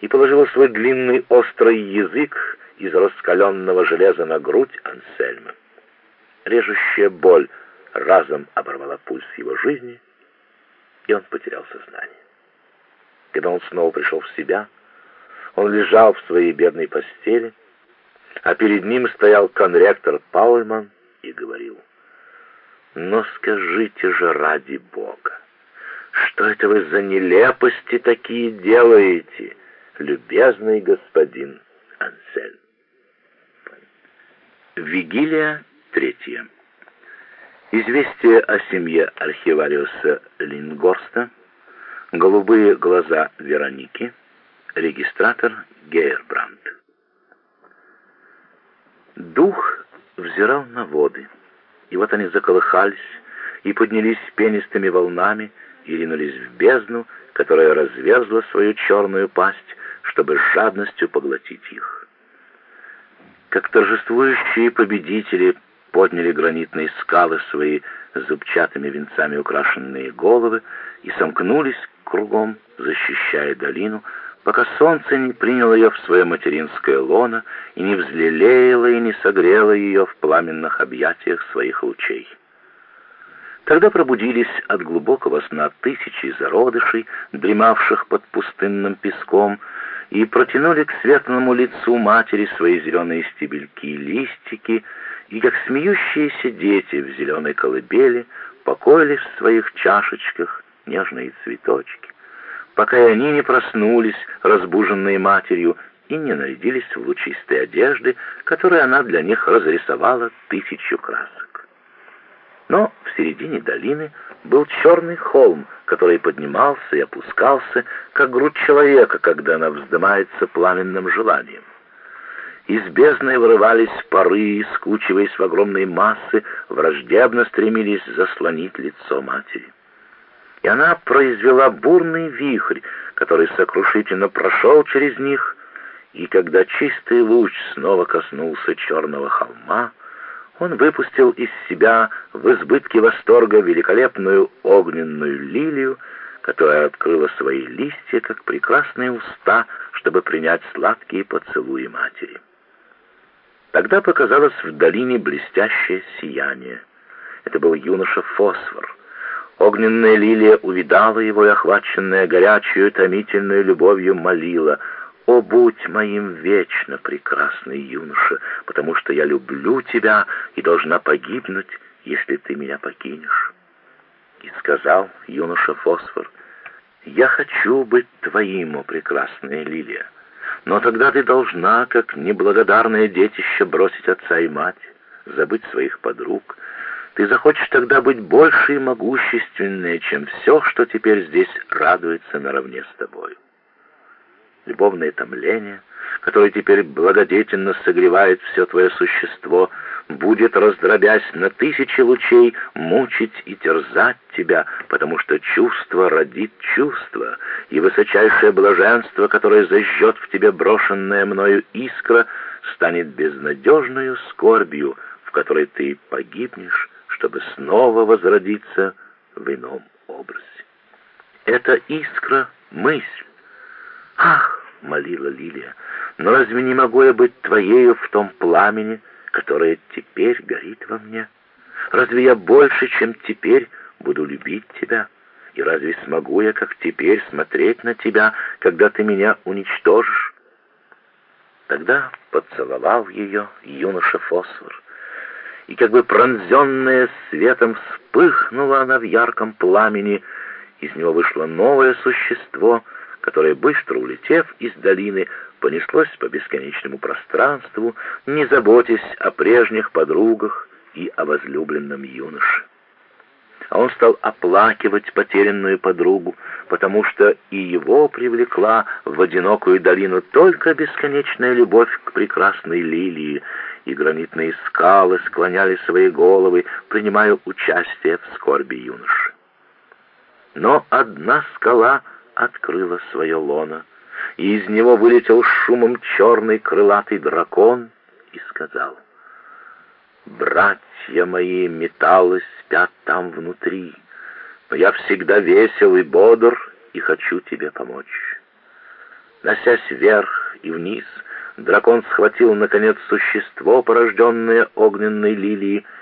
и положила свой длинный острый язык из раскаленного железа на грудь Ансельма. Режущая боль разом оборвала пульс его жизни, и он потерял сознание. Когда он снова пришел в себя, он лежал в своей бедной постели, а перед ним стоял конректор Паульман и говорил, «Но скажите же ради Бога, что это вы за нелепости такие делаете, любезный господин Ансель?» Вигилия третья. Известие о семье архивариуса Лингорста, голубые глаза Вероники, регистратор Гейербранд. Дух взирал на воды, и вот они заколыхались и поднялись пенистыми волнами и ринулись в бездну, которая разверзла свою черную пасть, чтобы с жадностью поглотить их. Как торжествующие победители подняли гранитные скалы свои зубчатыми венцами украшенные головы и сомкнулись кругом, защищая долину, пока солнце не приняло ее в свое материнское лоно и не взлелеяло и не согрело ее в пламенных объятиях своих лучей. Тогда пробудились от глубокого сна тысячи зародышей, дремавших под пустынным песком, и протянули к светлому лицу матери свои зеленые стебельки и листики, и как смеющиеся дети в зеленой колыбели покоились в своих чашечках нежные цветочки, пока и они не проснулись, разбуженные матерью, и не нарядились в лучистой одежды, которую она для них разрисовала тысячу красок. Но в середине долины был черный холм, который поднимался и опускался, как грудь человека, когда она вздымается пламенным желанием. Из бездны вырывались пары, скучиваясь в огромные массы, враждебно стремились заслонить лицо матери. И она произвела бурный вихрь, который сокрушительно прошел через них, и когда чистый луч снова коснулся черного холма, он выпустил из себя в избытке восторга великолепную огненную лилию, которая открыла свои листья, как прекрасные уста, чтобы принять сладкие поцелуи матери. Тогда показалось в долине блестящее сияние. Это был юноша Фосфор. Огненная лилия увидала его и, охваченная горячую, томительную любовью, молила «О, будь моим вечно, прекрасный юноша, потому что я люблю тебя и должна погибнуть, если ты меня покинешь». И сказал юноша Фосфор «Я хочу быть твоим, о прекрасная лилия». Но тогда ты должна, как неблагодарное детище, бросить отца и мать, забыть своих подруг. Ты захочешь тогда быть больше и могущественнее, чем все, что теперь здесь радуется наравне с тобой. Любовное томление, которое теперь благодетельно согревает все твое существо — будет, раздробясь на тысячи лучей, мучить и терзать тебя, потому что чувство родит чувство, и высочайшее блаженство, которое зажжет в тебе брошенная мною искра, станет безнадежною скорбью, в которой ты погибнешь, чтобы снова возродиться в ином образе. Это искра — мысль. «Ах!» — молила Лилия. «Но разве не могу я быть твоею в том пламени, которая теперь горит во мне? Разве я больше, чем теперь, буду любить тебя? И разве смогу я, как теперь, смотреть на тебя, когда ты меня уничтожишь? Тогда поцеловал ее юноша Фосфор, и как бы пронзенная светом вспыхнула она в ярком пламени, из него вышло новое существо, которое, быстро улетев из долины, понеслось по бесконечному пространству, не заботясь о прежних подругах и о возлюбленном юноше. А он стал оплакивать потерянную подругу, потому что и его привлекла в одинокую долину только бесконечная любовь к прекрасной лилии, и гранитные скалы склоняли свои головы, принимая участие в скорби юноши. Но одна скала открыла свое лоно, и из него вылетел шумом черный крылатый дракон и сказал, «Братья мои металлы спят там внутри, но я всегда весел и бодр и хочу тебе помочь. Носясь вверх и вниз, дракон схватил, наконец, существо, порожденное огненной лилией,